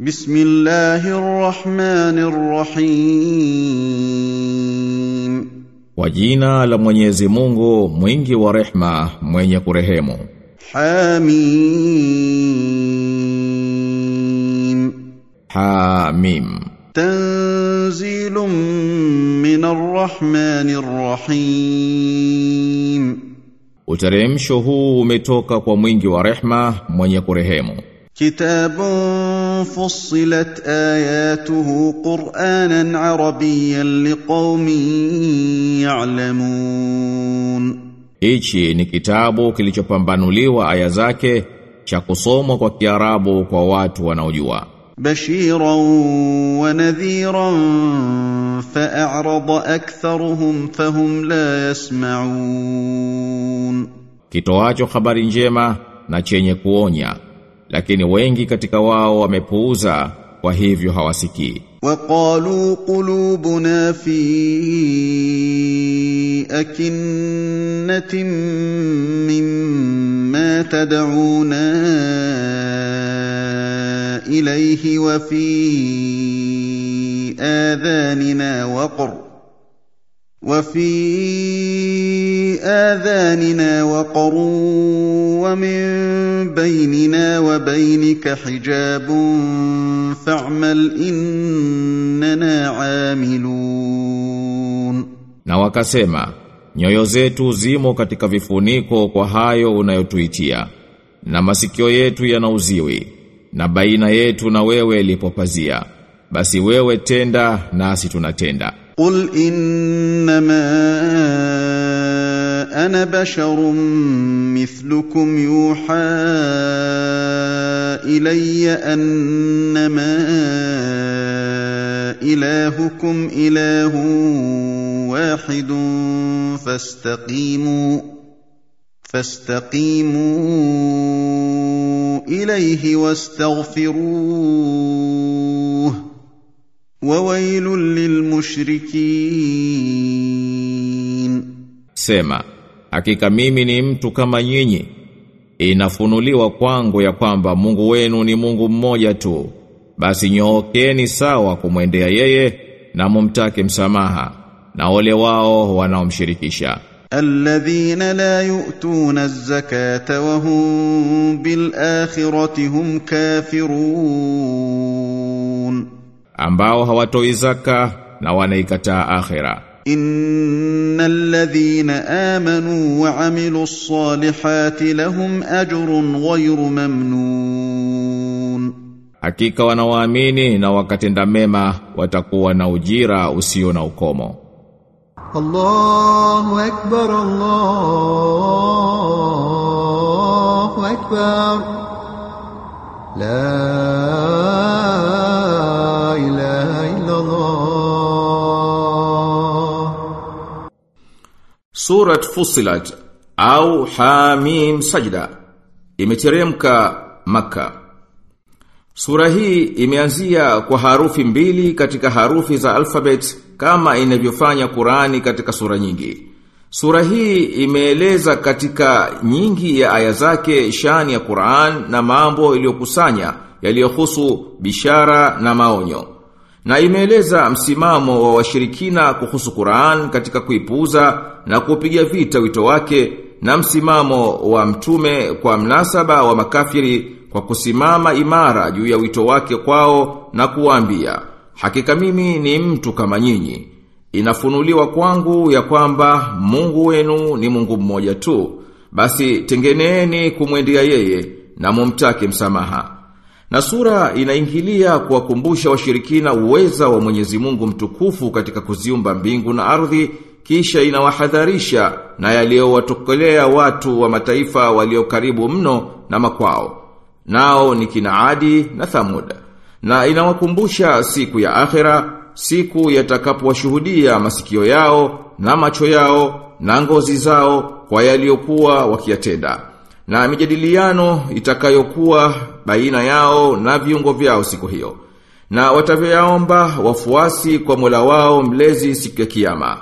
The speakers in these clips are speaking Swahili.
بسم الله الرحمن الرحيم Kwa jina la Mwenyezi Mungu mwingi wa rehma mwenye kurehemu حميم Hamim تنزيل من الرحمن الرحيم Uteremsho huu umetoka kwa mwingi wa rehma mwenye kurehemu كتاب فصلت آياته قرآنا عربيا لقوم يعلمون Hichi ni kitabu kilichopambanuliwa aya zake cha kusomwa kwa Kiarabu kwa watu wanaojua بشيرا ونذيرا فأعرض أكثرهم فهم لا يسمعون kitoacho habari njema na chenye kuonya lakini wengi katika wao wamepuuza kwa hivyo hawasikii. Waqalu qulubuna fi akinnatin mimma tad'una ilayhi wa fi adhanina waqra وفي آذاننا وقر ومن بيننا وبينك حجاب فاعمل إننا عاملون na wakasema nyoyo zetu zimo katika vifuniko kwa hayo unayotuitia na masikio yetu yanauziwi na baina yetu na wewe lipopazia basi wewe tenda nasi tunatenda قل انما أنا بشر مثلكم يوحى الي انما الهكم اله واحد فاستقيموا فاستقيموا اليه واستغفروه mushrikin. Sema hakika mimi ni mtu kama nyinyi. Inafunuliwa kwangu ya kwamba Mungu wenu ni Mungu mmoja tu. Basi nyookeni sawa kumwendea yeye na mumtake msamaha na wale wao wanaomshirikisha. Alladhina la yu'tuna az-zakata wa hum bil akhirati hum kafirun. Ambao hawatoi zaka na wanaikataa akhira. Innal ladhina amanu wa amilus salihati lahum ajrun ghayru mamnun. Hakika wanaoamini na wakatenda mema watakuwa na ujira usio na ukomo. Allahu akbar Allahu akbar. La Surat Fusilat au Hamim Sajda imeteremka Makka. Sura hii imeanzia kwa harufi mbili katika harufi za alfabet kama inavyofanya Qurani katika sura nyingi. Sura hii imeeleza katika nyingi ya aya zake shani ya Qur'an na mambo iliyokusanya yaliyohusu bishara na maonyo. Na imeeleza msimamo wa washirikina kuhusu Qur'an katika kuipuuza na kupiga vita wito wake na msimamo wa mtume kwa mnasaba wa makafiri kwa kusimama imara juu ya wito wake kwao na kuambia hakika mimi ni mtu kama nyinyi. Inafunuliwa kwangu ya kwamba Mungu wenu ni Mungu mmoja tu. Basi tengeneeni kumwendea yeye na mumtake msamaha na sura inaingilia kuwakumbusha washirikina uweza wa Mwenyezi Mungu mtukufu katika kuziumba mbingu na ardhi kisha inawahadharisha na yaliyowatokelea watu wa mataifa walio karibu mno na makwao. Nao ni Kinaadi na Thamud. Na inawakumbusha siku ya akhera siku yatakapowashuhudia masikio yao na macho yao na ngozi zao kwa yaliyokuwa wakiyatenda. Na mijadiliano itakayokuwa baina yao na viungo vyao siku hiyo na watavyoyaomba wafuasi kwa Mola wao mlezi siku ya kiyama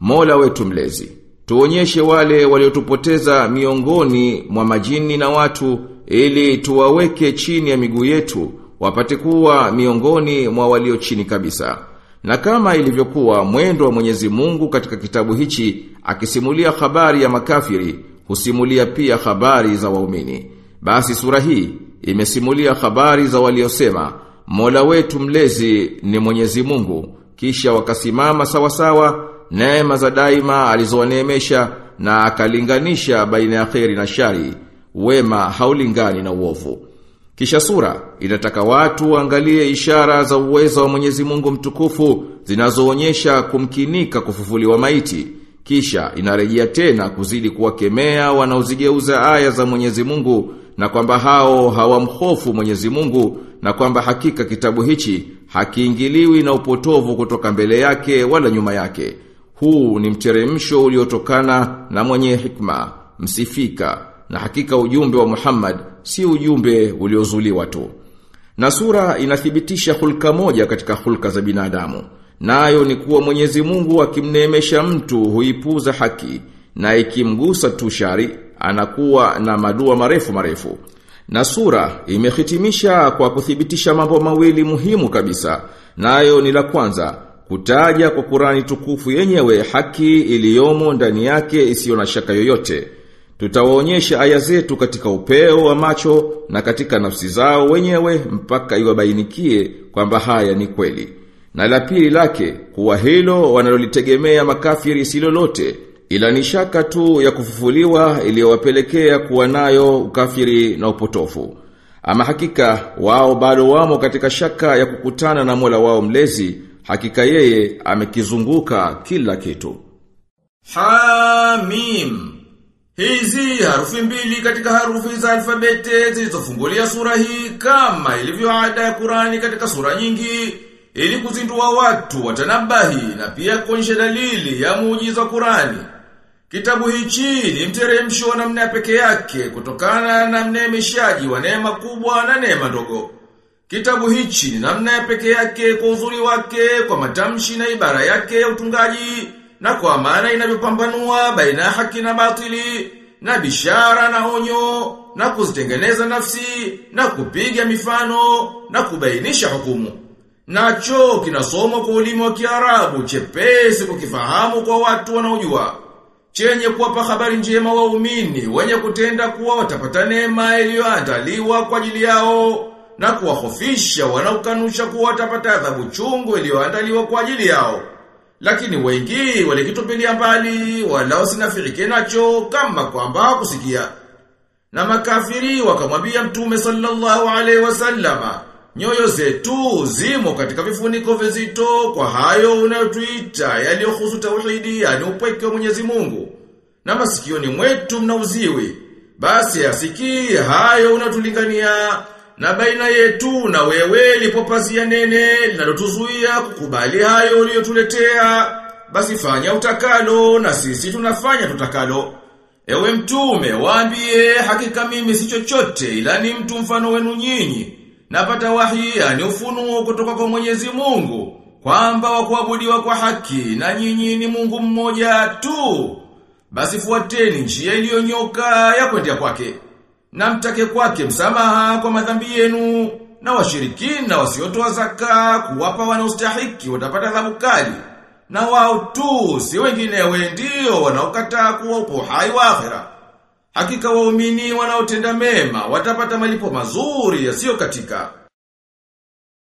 Mola wetu mlezi tuonyeshe wale waliotupoteza miongoni mwa majini na watu ili tuwaweke chini ya miguu yetu wapate kuwa miongoni mwa walio chini kabisa. Na kama ilivyokuwa mwendo wa Mwenyezi Mungu katika kitabu hichi akisimulia habari ya makafiri, husimulia pia habari za waumini. Basi sura hii imesimulia habari za waliosema Mola wetu mlezi ni Mwenyezi Mungu, kisha wakasimama sawasawa neema za daima alizowaneemesha na akalinganisha baina ya kheri na shari, wema haulingani na uovu. Kisha sura inataka watu waangalie ishara za uwezo wa Mwenyezi Mungu mtukufu zinazoonyesha kumkinika kufufuliwa maiti. Kisha inarejea tena kuzidi kuwakemea wanaozigeuza aya za Mwenyezi Mungu na kwamba hao hawamhofu Mwenyezi Mungu na kwamba hakika kitabu hichi hakiingiliwi na upotovu kutoka mbele yake wala nyuma yake. Huu ni mteremsho uliotokana na mwenye hikma, msifika, na hakika ujumbe wa Muhammad si ujumbe uliozuliwa tu. Na sura inathibitisha hulka moja katika hulka za binadamu. Nayo ni kuwa Mwenyezi Mungu akimneemesha mtu huipuza haki na ikimgusa tu shari anakuwa na madua marefu marefu. Na sura imehitimisha kwa kuthibitisha mambo mawili muhimu kabisa. Nayo na ni la kwanza kutaja kwa Qurani tukufu yenyewe haki iliyomo ndani yake isiyo na shaka yoyote. Tutawaonyesha aya zetu katika upeo wa macho na katika nafsi zao wenyewe mpaka iwabainikie kwamba haya ni kweli. Na la pili lake kuwa hilo wanalolitegemea makafiri si lolote ila ni shaka tu ya kufufuliwa iliyowapelekea kuwa nayo ukafiri na upotofu. Ama hakika wao bado wamo katika shaka ya kukutana na Mola wao mlezi, hakika yeye amekizunguka kila kitu. Hamim Hizi harufi mbili katika harufi za alfabete zilizofungulia sura hii kama ilivyo ada ya kurani katika sura nyingi ili kuzindua watu watanabahi na pia kuonyesha dalili ya muujiza wa Qurani. Kitabu hichi ni mteremsho wa namna peke yake kutokana na mneemeshaji wa neema kubwa na neema ndogo. Kitabu hichi ni namna ya peke yake kwa uzuri wake, kwa matamshi na ibara yake ya utungaji, na kwa maana inavyopambanua baina ya haki na batili, na bishara na onyo, na kuzitengeneza nafsi, na kupiga mifano, na kubainisha hukumu. Nacho kinasomwa kwa ulimi wa Kiarabu chepesi kukifahamu kwa watu wanaojua chenye kuwapa habari njema waumini wenye kutenda kuwa watapata neema iliyoandaliwa kwa ajili yao na kuwahofisha wanaokanusha kuwa watapata adhabu chungu iliyoandaliwa kwa ajili yao. Lakini wengi walikitupilia mbali wala wasinafirike nacho kama kwamba hakusikia. Na makafiri wakamwambia Mtume sallallahu alaihi wasallama, nyoyo zetu zimo katika vifuniko vizito kwa hayo unayotuita yaliyohusu tauhidi yani upweke wa Mwenyezi Mungu. Na masikioni mwetu mna uziwi. Basi asikii hayo unatulingania na baina yetu na wewe lipo pazia nene linalotuzuia kukubali hayo uliyotuletea. Basi fanya utakalo na sisi tunafanya tutakalo. Ewe mtume, waambie hakika mimi si chochote ila ni mtu mfano wenu nyinyi. Napata wahi ni ufunuo kutoka kwa Mwenyezi Mungu kwamba wa kuabudiwa kwa haki na nyinyi ni Mungu mmoja tu. Basi fuateni njia iliyonyoka ya kwendea kwake. Na mtake kwake msamaha kwa madhambi yenu na washirikina wasiotoa zaka kuwapa wanaostahiki watapata adhabu kali. Na wao tu si wenginewe ndio wanaokataa kuwa upo hai wa akhera. Hakika waumini wanaotenda mema watapata malipo mazuri yasiyo katika.